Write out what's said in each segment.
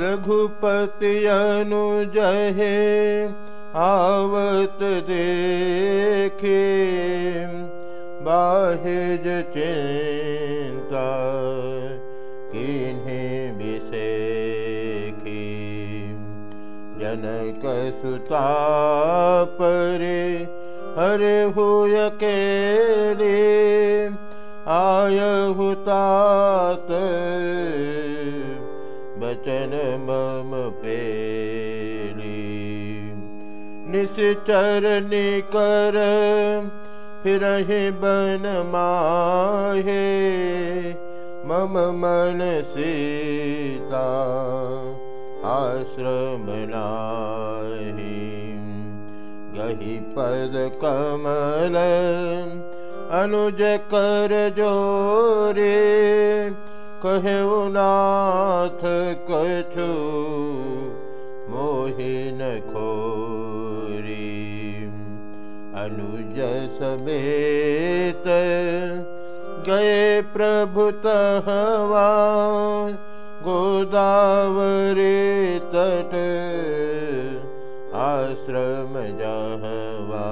रघुपति अनुजहे आवत देखे। बाहिज चिंता किन्हें बिसेखी जनक सुता परे हरे हुय के आय हुतात बचन मम पेली निश्चर निकर फिर बन माहे। मम मन सीता आश्रम नाही। गही पद कमल अनुज कर जोरे नाथ कछु मोहिन खोरी। अनुज समेत गए प्रभुतहवा गोदावरी तट आश्रम जहवा।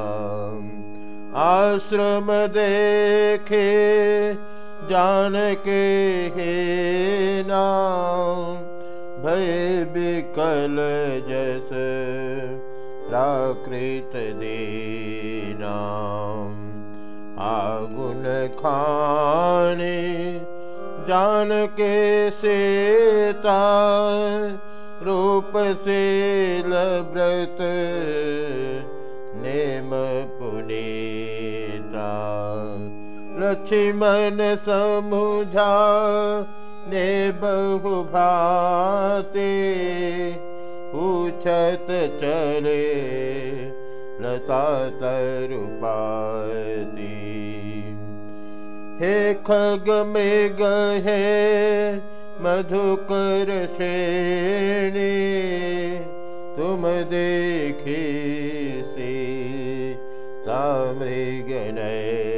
आश्रम देखे जानके हे नाम, भय विकल जस प्राकृत दीना। आगुन खाने जान के सेता, रूप से लव्रत नेम पुनीता लक्ष्मण समुझा ने बहु भाते पूछत चले लता तरुपाती हे खग मृग हे मधुकर श्रेणी, तुम देखी से तामृग नैनी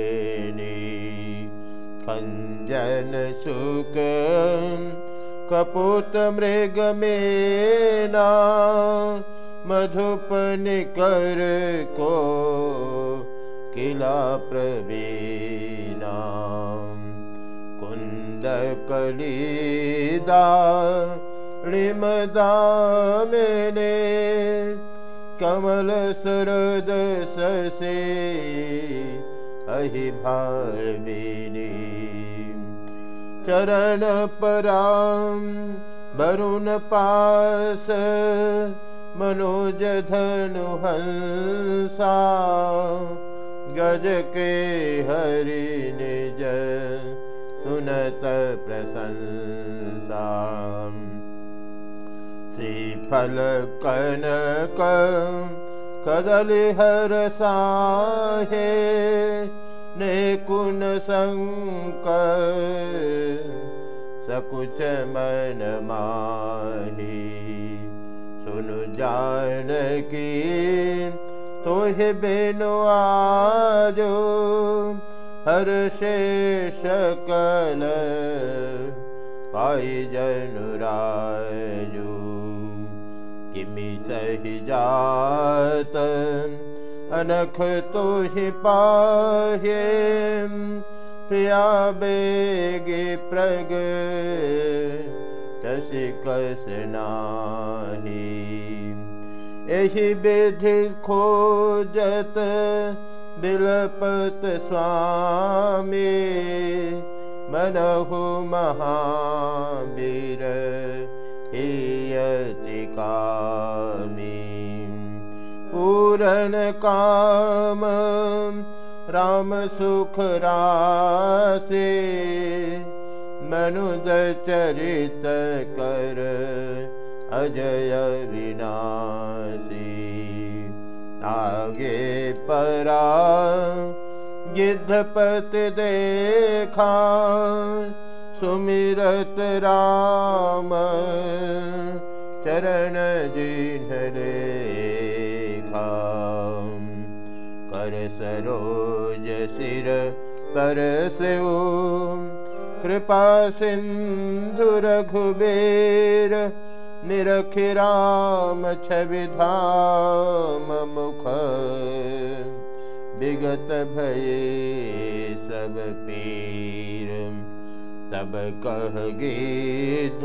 खञ्जन सुख कपूत मृग मेना मधुपनिकर को किला प्रवीणा। कुन्द कलिदा णिमदा मेने कमल सरद ससे अहि भाविनी चरण पराम वरुण पास मनोज धनु निज सुनत प्रशंसा। श्रीफल कनक कदलि हर साहे ने कुन मन माही। सुनु जानकी तोहे बेनो आजो हर शेष कल पाई जनुराजो किमि सहि जात अनख तो ही पाहे प्रिया बेगे प्रग। तसी कस एहि विधि खोजत बिलपत स्वामी। मनहु महावीर हियतिकामी पूरण काम राम सुख रासे मनुद चरित कर अजय विनाशी। आगे परा गिद्धपत देखा सुमिरत राम चरण रेखा कर सरोज सिर कृपा सिंधु रघुबेर निरखिराम छविधाम मुख। विगत भये सब पीर तब कह गीध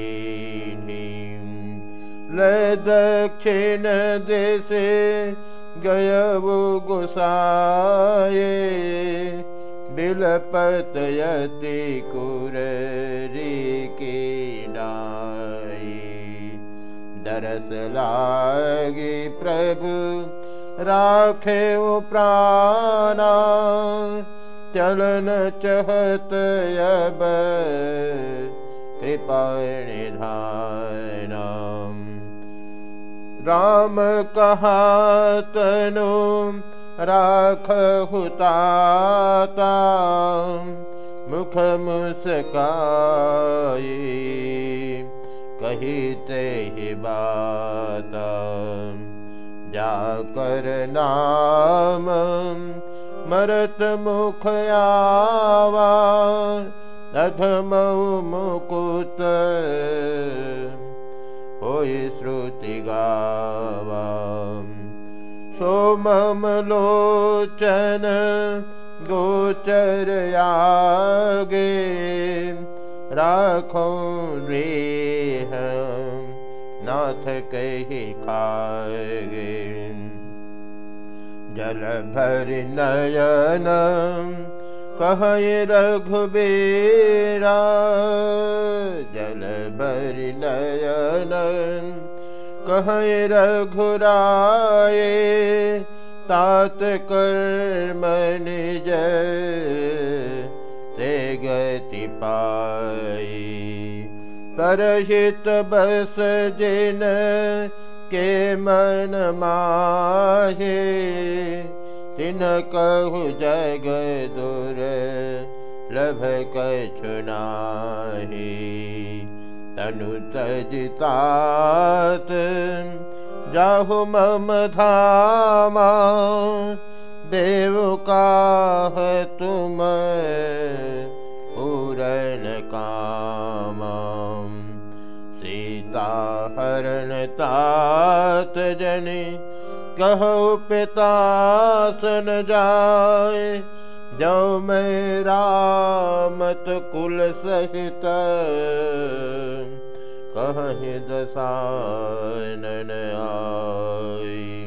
ल दक्षिण देश गयबु गुसाए बिलपतयति कुररी की डाई दरस लागी प्रभु राखे प्राणा चलन चहत अब कृपा निधान राम कहा तनु राख हुताता मुख मुस्काई कही ते ही बात। जाकर नाम मरत मुख आवा। अधम मुकुत श्रुति गावा सोमम लोचन गोचर आगे राखो रे नाथ कही खागे। जल भर नयन कह रघुबेरा जल भर नयन कह रघुराए तात कर्म निज ते गति पाई। परहित बस जिन के मन माहे तिन कहु जग दुर लभ कछुनाही तनु तजितात जाहु मम धामा देव काह तुम पूरन काम। सीता हरण तात जनि कहो पिता सन जाय जो मैं रामत कुल सहित। कहीं आई